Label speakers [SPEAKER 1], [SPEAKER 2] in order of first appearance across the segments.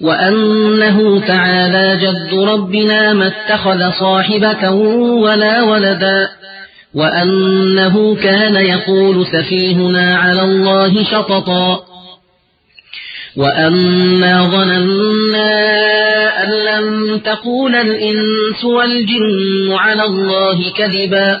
[SPEAKER 1] وأنه تعالى جد ربنا ما اتخذ صاحبة ولا ولدا وأنه كان يقول سفيهنا على الله شططا وأنا ظننا أن لم تقول الإنس والجن على الله كذبا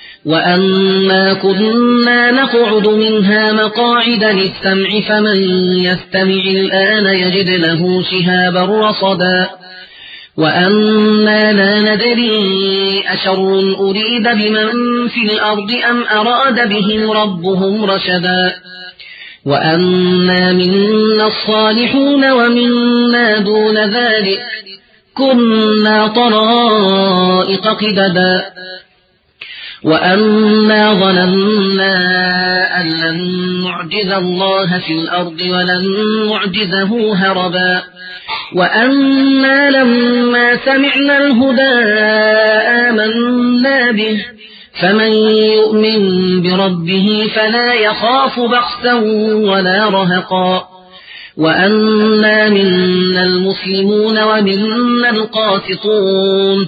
[SPEAKER 1] وأنا كنا نقعد منها مقاعد للسمع فمن يستمع الآن يجد له شهابا رصدا وأنا لا ندري أشر أريد بمن في الأرض أم أراد بهم ربهم رشدا وأنا منا الصالحون ومنا دون ذلك كنا طرائق قددا وأنا ظننا أن لن نعجز الله في الأرض ولن نعجزه هربا وأنا لما سمعنا الهدى آمنا به فمن يؤمن بربه فلا يخاف بخسا ولا رهقا وأنا منا المسلمون ومنا القاسطون